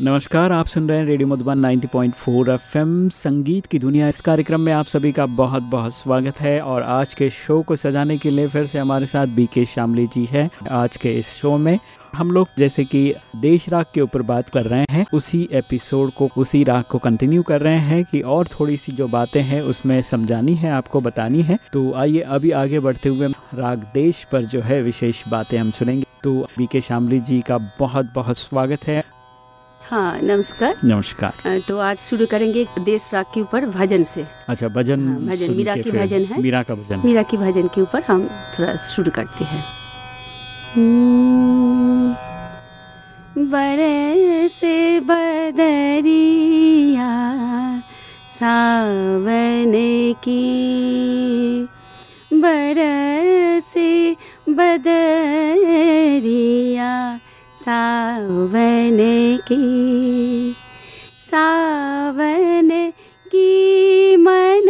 नमस्कार, आप सुन रहे हैं रेडियो मधुबन 90.4 एफएम, संगीत की दुनिया। इस कार्यक्रम में आप सभी का बहुत बहुत स्वागत है और आज के शो को सजाने के लिए फिर से हमारे साथ बीके शामली जी है आज के इस शो में। हम लोग जैसे कि देश राग के ऊपर बात कर रहे हैं, उसी एपिसोड को, उसी राग को कंटिन्यू कर रहे हैं कि और थोड़ी सी जो बातें हैं उसमें समझानी है, आपको बतानी है। तो आइए अभी आगे बढ़ते हुए राग देश पर जो है विशेष बातें हम सुनेंगे। तो बीके शामली जी का बहुत बहुत स्वागत है। हाँ नमस्कार। नमस्कार। तो आज शुरू करेंगे देश राग के ऊपर भजन से। अच्छा भजन हाँ, भजन मीरा की भजन है। मीरा का भजन। मीरा की भजन के ऊपर हम थोड़ा शुरू करते हैं। बड़े से बदरिया सावन की बड़े से बदरिया सावन की सावन की मन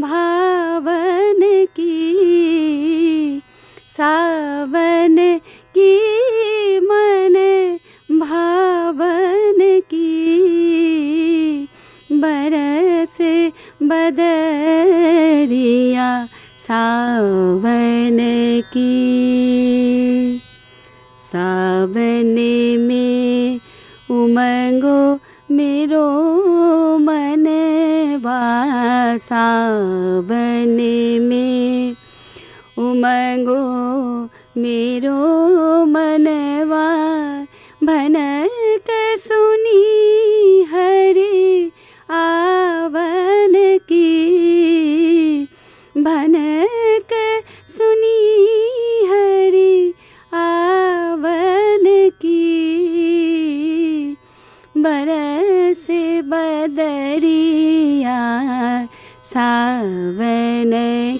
भावन की, सावन की मन भावन की, बरस बदरिया सावन की। सावन में उमंगो मेरो मन सावन में उमंगो मेरो मनवा भनक सुनी बरस बदरिया सावन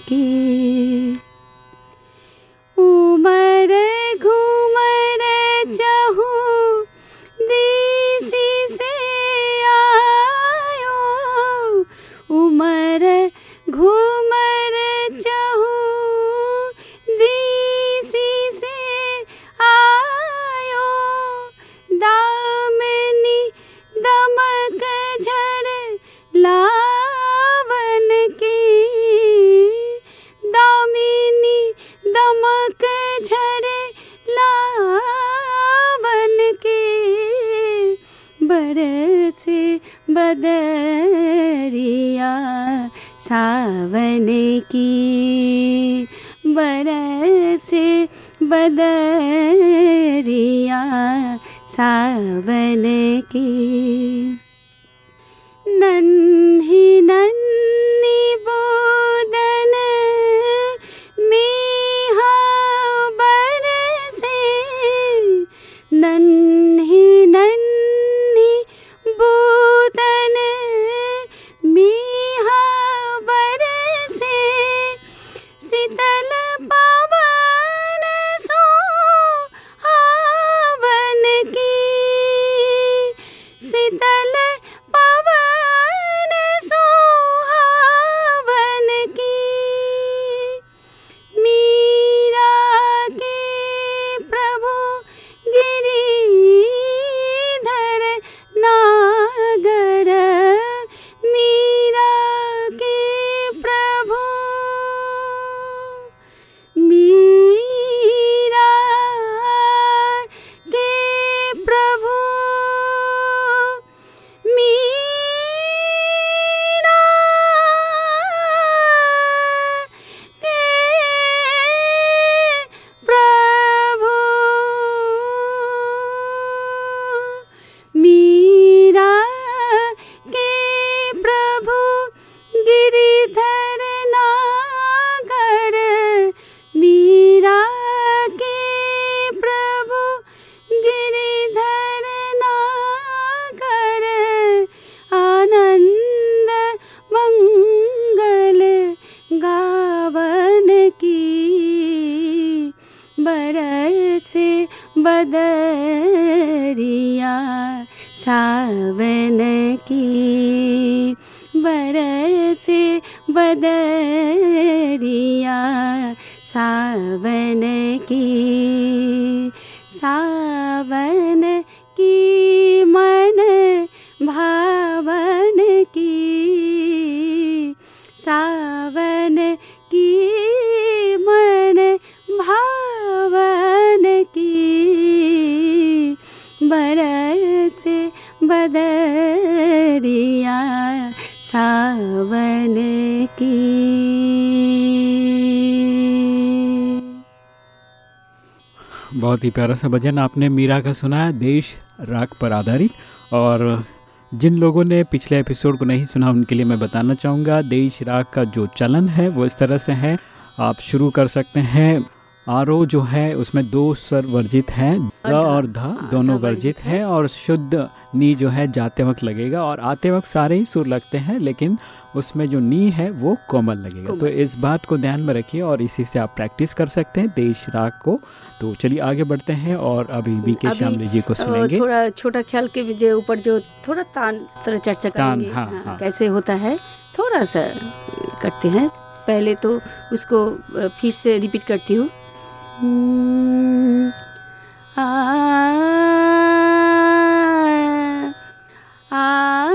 की बदरिया सावन की। नन्ही नन्ही बोदन सावन की सावन की मन भावन की, सावन की मन भावन की, बरस बदरिया सावन की। बहुत ही प्यारा सा भजन आपने मीरा का सुना है, देश राग पर आधारित। और जिन लोगों ने पिछले एपिसोड को नहीं सुना, उनके लिए मैं बताना चाहूँगा, देश राग का जो चलन है, वो इस तरह से है। आप शुरू कर सकते हैं। आरो जो है उसमें दो स्वर वर्जित हैं द और ध। दोनों वर्जित है। और शुद्ध नी जो है जाते वक्त लगेगा और आते वक्त सारे ही सुर लगते हैं लेकिन उसमें जो नी है वो कोमल लगेगा। तो इस बात को ध्यान में रखिए और इसी से आप प्रैक्टिस कर सकते हैं देश राग को। तो चलिए आगे बढ़ते हैं और अभी बी के अभी, श्यामली जी को सुनेंगे। थोड़ा छोटा ख्याल के जो ऊपर जो थोड़ा तान तरह चर्चा करेंगे हाँ, हाँ, हाँ। कैसे होता है थोड़ा सा करते हैं। पहले तो उसको फिर से रिपीट करती हूँ। आ,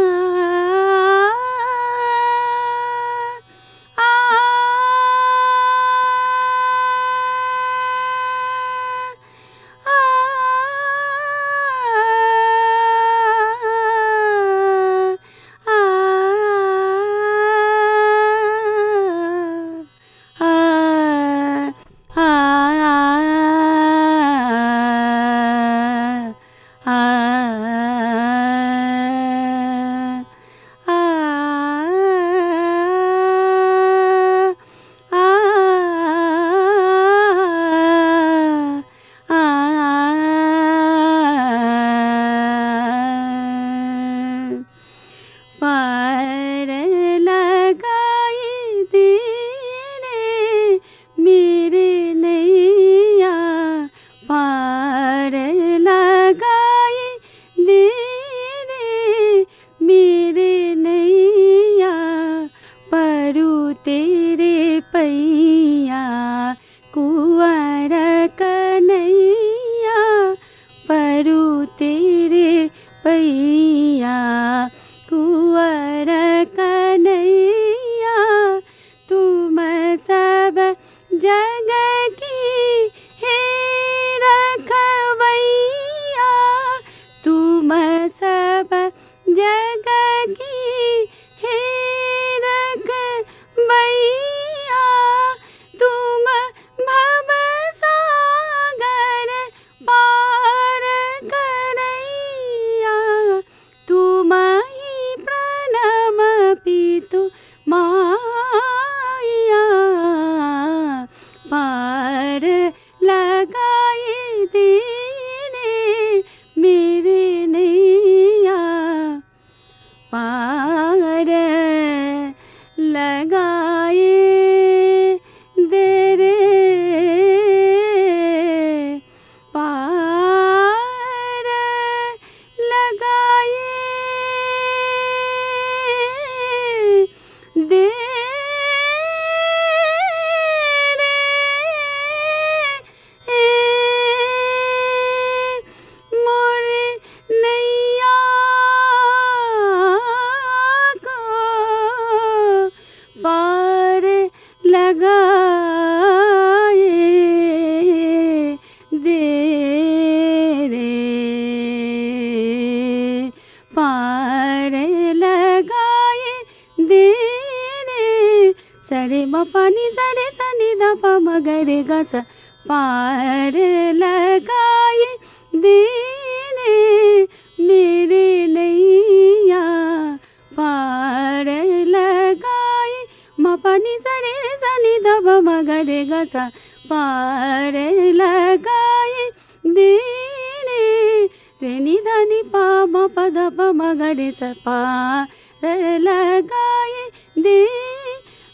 स पार लगाए, देने मेरे नैया पार लगाए। म पनि सरे सनी द प म गरे ग स पार लगाए। देने रे नि पा नि प म प ध प म गरे स पार लगाए। दे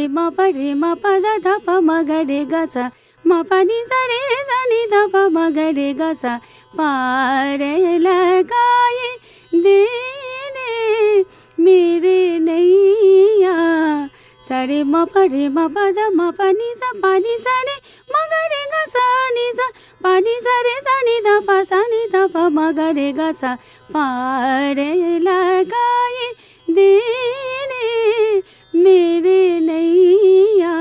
सरे म परे म पद ध प म ग रे ग सा। म प नि सा रे रे सा नि ध प म ग रे ग सा। पार लगाए देने, मेरे नैया। सरे म परे म पद म प नि सा, प नि सा रे, म ग रे ग सा नि सा। प नि सा रे, सा नि ध प, सा नि ध प, म ग रे ग स। सा पार लगाए देने मेरे नैया।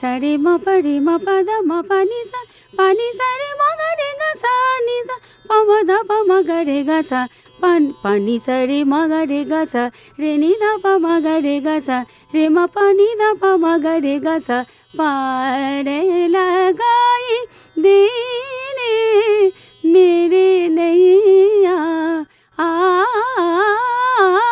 सरे म परे म पद म प नि सा प नि सा रे, म ग रे ग सा, नि ध प म ग रे ग सा प प नि म ग रे ग सा। रे नि ध प म ग रे सा म प नि ध प म ग रे ग सा। पार लगाए देने मेरे नैया। आ आ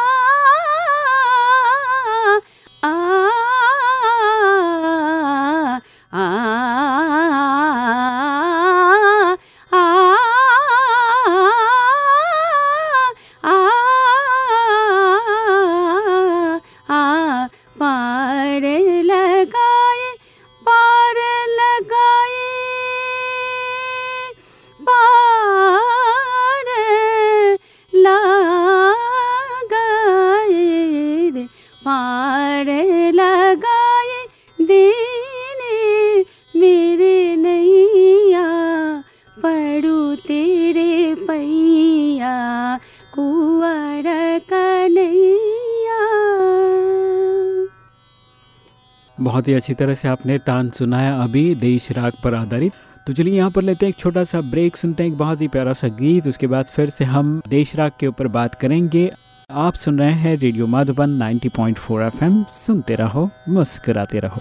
बहुत ही अच्छी तरह से आपने तान सुनाया अभी देश राग पर आधारित। तो चलिए यहाँ पर लेते हैं एक छोटा सा ब्रेक, सुनते हैं एक बहुत ही प्यारा सा गीत, उसके बाद फिर से हम देश राग के ऊपर बात करेंगे। आप सुन रहे हैं रेडियो माधुबन 90.4 एफएम, सुनते रहो, मुस्कराते रहो।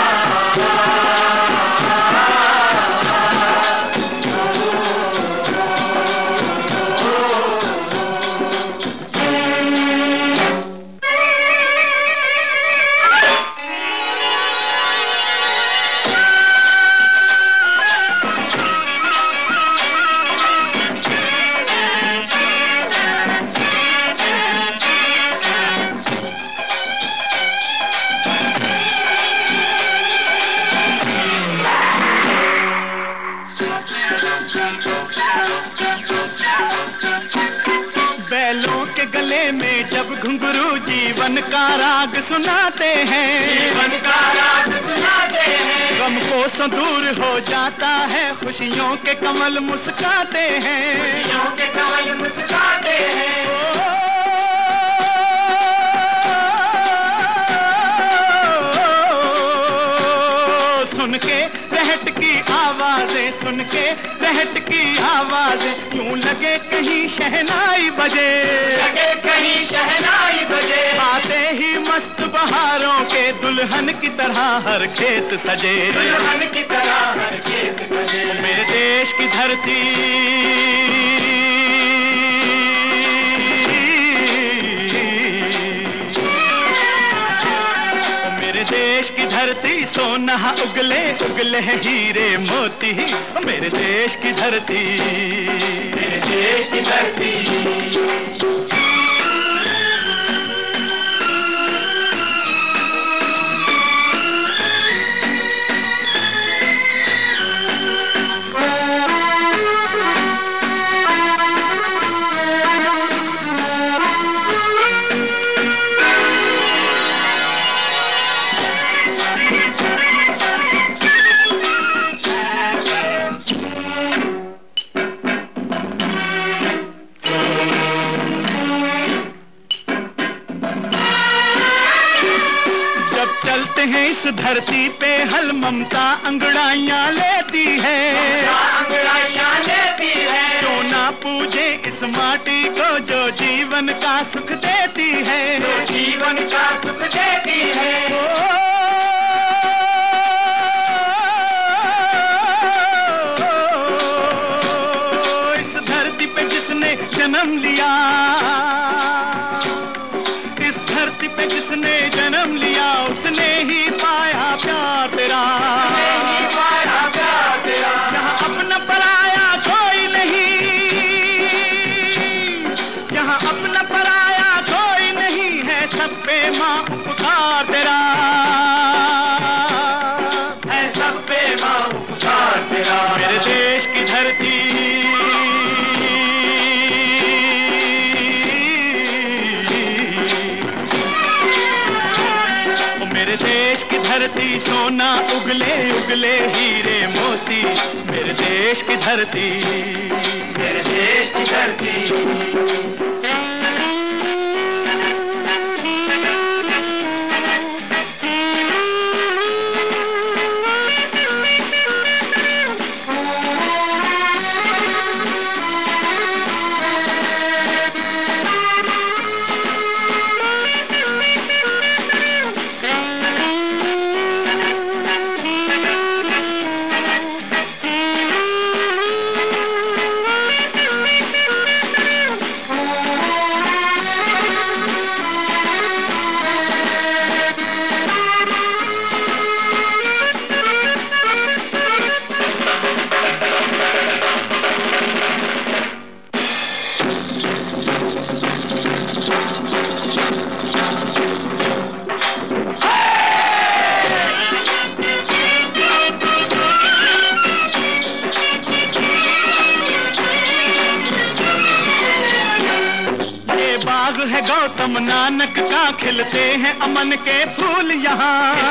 बैलों के गले में जब घुंघरू जीवन का राग सुनाते हैं। जीवन का राग सुनाते हैं। गम को सो दूर हो जाता है खुशियों के कमल मुस्काते हैं। खुशियों के कमल मुस्काते हैं। सुन के रहट की आवाज़ें सुन के रहट की आवाज़ें। क्यों लगे कहीं शहनाई बजे? लगे कहीं शहनाई बजे। आते ही मस्त बहारों के दुल्हन की तरह हर खेत सजे। दुल्हन की तरह हर खेत सजे। मेरे देश की धरती धरती सोना उगले उगले हीरे मोती मेरे देश की धरती। मेरे देश की धरती। इस धरती पे हल ममता अंगड़ाइया लेती है। अंगड़ाइया लेती है। क्यों ना पूजे इस माटी को जो जीवन का सुख देती है। जो जीवन का सुख देती है। इस धरती पे जिसने जन्म लिया उगले हीरे मोती मेरे देश की धरती। मेरे देश की धरती। अमन के फूल यहाँ।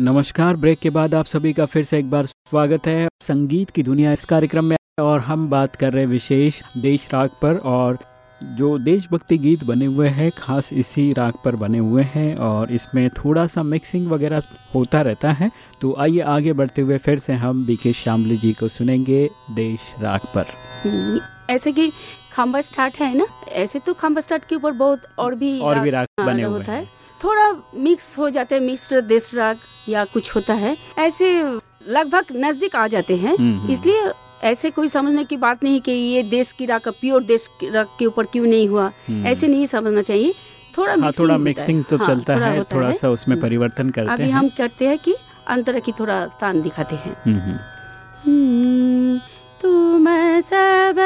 नमस्कार ब्रेक के बाद आप सभी का फिर से एक बार स्वागत है संगीत की दुनिया इस कार्यक्रम में और हम बात कर रहे हैं विशेष देश राग पर और जो देशभक्ति गीत बने हुए हैं खास इसी राग पर बने हुए हैं और इसमें थोड़ा सा मिक्सिंग वगैरह होता रहता है। तो आइए आगे बढ़ते हुए फिर से हम बीके श्यामली जी को सुनेंगे देश राग पर। हम्म, ऐसे कि खम्बा स्टार्ट है ना? ऐसे तो खम्बा स्टार्ट के ऊपर बहुत और भी और भी राग हाँ, बने हुए होता है। थोड़ा मिक्स हो जाते हैं मिक्स्ड देश राग या कुछ होता है। ऐसे लगभग नज़दीक आ जाते हैं। हम्म, हम्म। इसलिए ऐसे कोई समझने की बात नहीं कि ये देश की राग प्योर देश की राग के ऊपर क्यों नहीं हुआ। हम्म। ऐसे नहीं समझना चाहिए। थोड़ा हाँ थोड़ा मिक्सिंग तो हाँ, चलता थोड़ा है थोड़ा है। सा उसमें परिवर्तन करते अभी हैं। हम करते हैं कि अंतर की थोड़ा तान दिखाते हैं। तुम सब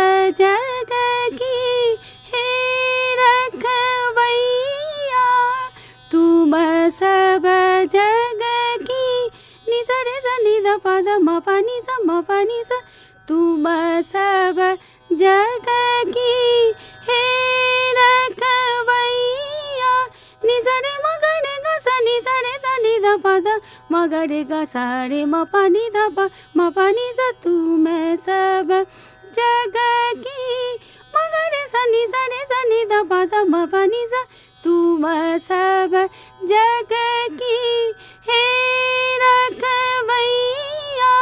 ध म प नि सा म नि तुम सब जग की हे रखवैया नि सा रे म ग रे ग सा नि ध प ध म ग सा रे म प नि ध नि तुम सब जग की म ग रे सा नि सा रे ध प ध नि तुम सब जग की हे रखवैया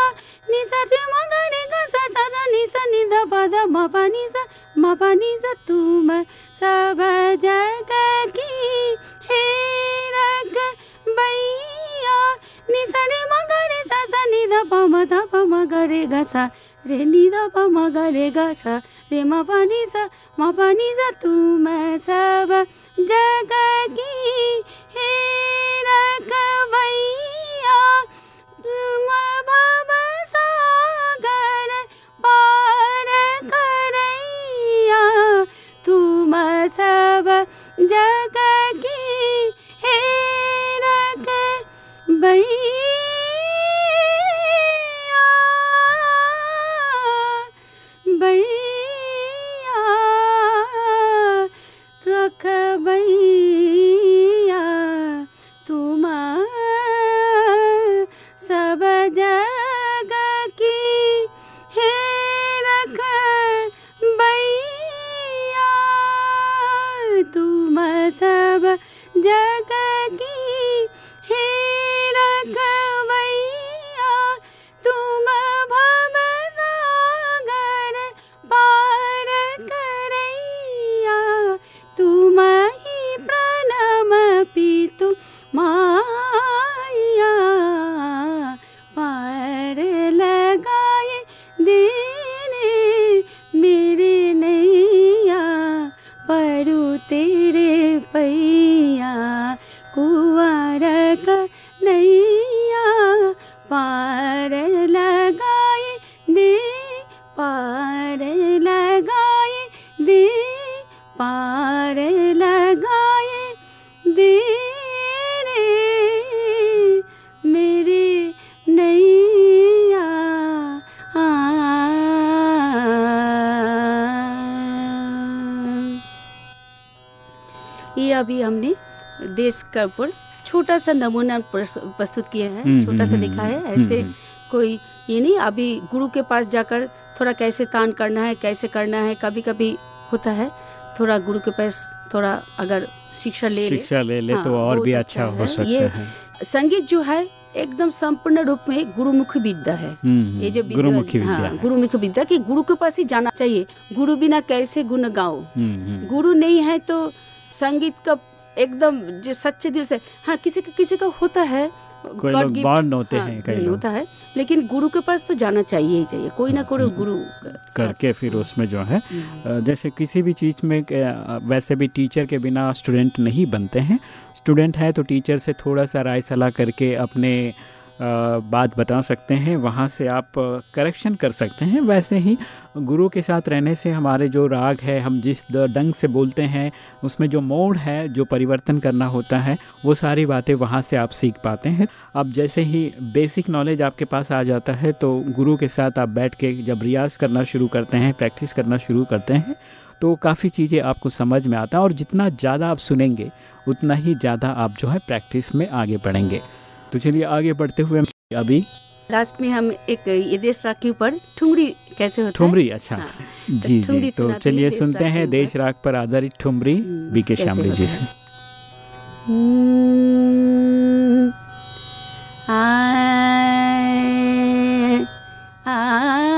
नि सा रे म ग रे ग सा सा सा नि सा नि ध प ध म प नि सा म पनि ज तुम सब जग की हे रग बैया निसरे म गरे सा सा नि ध प म ध प म गरे ग सा रे नि ध प म गरे ग सा रे म पनि सा म पनि ज तुम सब जग की हे रग बैया तुम भव सागर पार करैया तुम सब जग का ऊपर छोटा सा नमूना प्रस्तुत किया है हम्म, छोटा सा हम्म, दिखा है हम्म, ऐसे। कोई ये नहीं अभी गुरु के पास जाकर थोड़ा कैसे तान करना है कैसे करना है कभी कभी होता है थोड़ा गुरु के पास थोड़ा अगर शिक्षा ले ले शिक्षा ले ले हाँ, तो और भी अच्छा अच्छा हो। सकता ये है संगीत जो है एकदम संपूर्ण रूप में गुरुमुखी विद्या है ये जो गुरुमुखी विद्या हाँ। गुरुमुखी विद्या कि गुरु के पास ही जाना चाहिए गुरु बिना कैसे गुण गाओ। गुरु नहीं है तो संगीत का एकदम जो सच्चे दिल से हाँ किसी का किसी का होता है कोई लोग gift, होते हाँ, हैं कई हम्म, होता है लेकिन गुरु के पास तो जाना चाहिए ही चाहिए कोई ना कोई हम्म, गुरु करके फिर उसमें जो है हम्म, जैसे किसी भी चीज़ में वैसे भी टीचर के बिना स्टूडेंट नहीं बनते हैं। स्टूडेंट है तो टीचर से थोड़ा सा राय सलाह करके अपने बात बता सकते हैं, वहाँ से आप करेक्शन कर सकते हैं। वैसे ही गुरु के साथ रहने से हमारे जो राग है, हम जिस ढंग से बोलते हैं, उसमें जो मोड है, जो परिवर्तन करना होता है, वो सारी बातें वहाँ से आप सीख पाते हैं। अब जैसे ही बेसिक नॉलेज आपके पास आ जाता है तो गुरु के साथ आप बैठ के जब रियाज़ करना शुरू करते हैं प्रैक्टिस करना शुरू करते हैं तो काफ़ी चीज़ें आपको समझ में आता है और जितना ज़्यादा आप सुनेंगे, उतना ही ज़्यादा आप जो है प्रैक्टिस में आगे बढ़ेंगे। तो चलिए आगे बढ़ते हुए अभी लास्ट में हम एक ये देश राग के ऊपर ठुमरी कैसे होता ठुमरी अच्छा। हाँ, जी जी तो चलिए सुनते हैं देश राग पर आधारित ठुमरी बीके बी के कैसे श्यामली जी से। आ, आ, आए,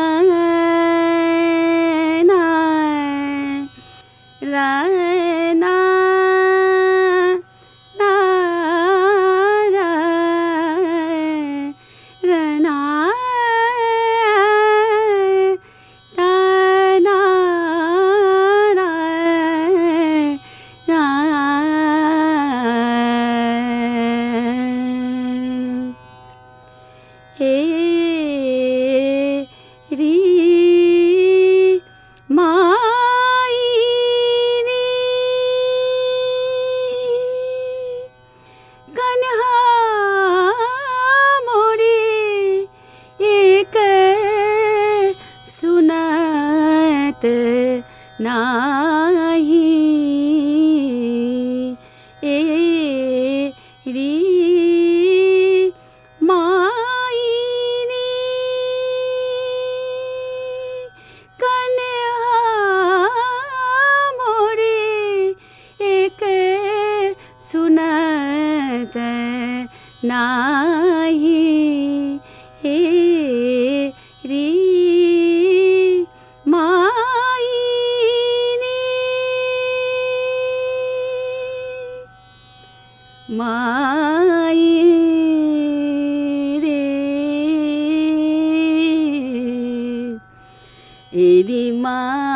一的妈。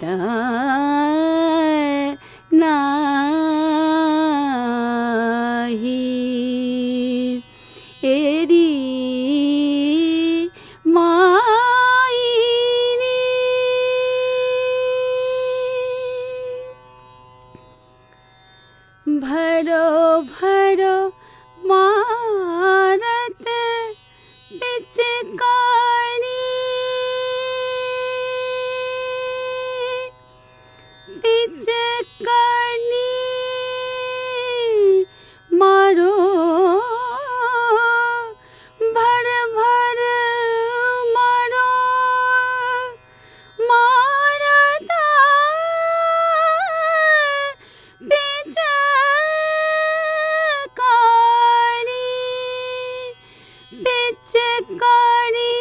दा एरी माँ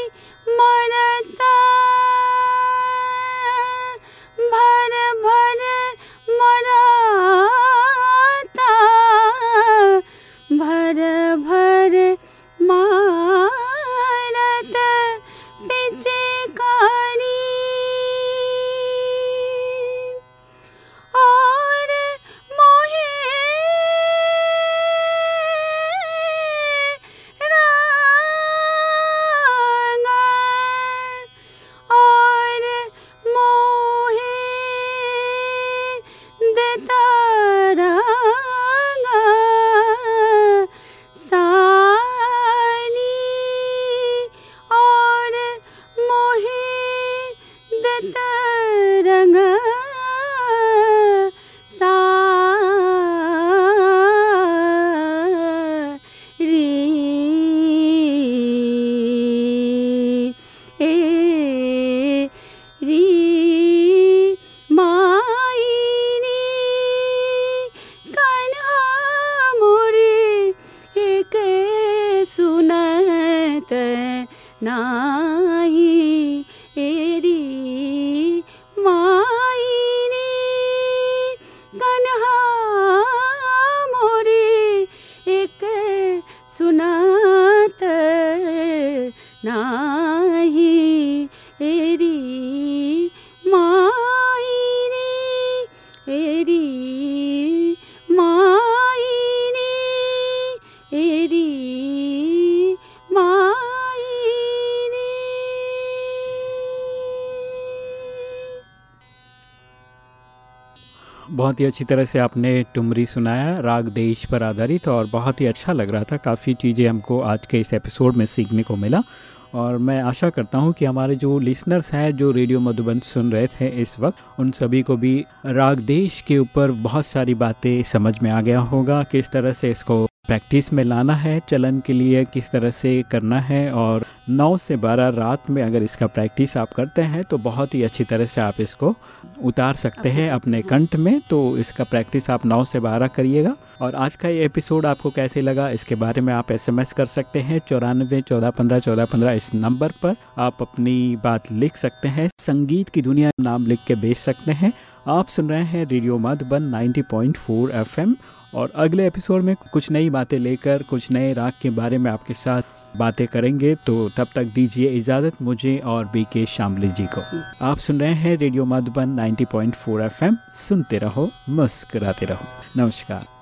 बहुत ही अच्छी तरह से आपने टुमरी सुनाया, राग देश पर आधारित और बहुत ही अच्छा लग रहा था। काफ़ी चीज़ें हमको आज के इस एपिसोड में सीखने को मिला और मैं आशा करता हूँ कि हमारे जो लिसनर्स हैं, जो रेडियो मधुबन सुन रहे थे इस वक्त, उन सभी को भी राग देश के ऊपर बहुत सारी बातें समझ में आ गया होगा, किस तरह से इसको प्रैक्टिस में लाना है चलन के लिए किस तरह से करना है और 9 से 12 रात में अगर इसका प्रैक्टिस आप करते हैं तो बहुत ही अच्छी तरह से आप इसको उतार सकते हैं अपने कंठ में। तो इसका प्रैक्टिस आप 9 से 12 करिएगा। और आज का ये एपिसोड आपको कैसे लगा इसके बारे में आप एसएमएस कर सकते हैं चौरानवे चौदह पंद्रह चौदह पंद्रह इस नंबर पर। आप अपनी बात लिख सकते हैं संगीत की दुनिया नाम लिख के भेज सकते हैं। आप सुन रहे हैं रेडियो मधुबन 90.4 एफएम और अगले एपिसोड में कुछ नई बातें लेकर, कुछ नए राग के बारे में आपके साथ बातें करेंगे तो तब तक दीजिए इजाज़त मुझे और बी के शामली जी को। आप सुन रहे हैं रेडियो मधुबन 90.4 एफएम सुनते रहो, मुस्कराते रहो। नमस्कार।